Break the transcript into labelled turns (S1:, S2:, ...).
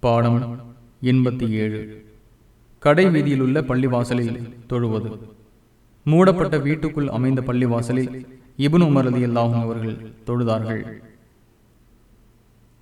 S1: பாடம் எண்பத்தி ஏழு. கடை வீதியிலுள்ள பள்ளிவாசலில் தொழுவது. மூடப்பட்ட வீட்டுக்குள் அமைந்த பள்ளிவாசலில் இபுன் உமர் அல்லாஹும் அவர்கள் தொழுதார்கள்.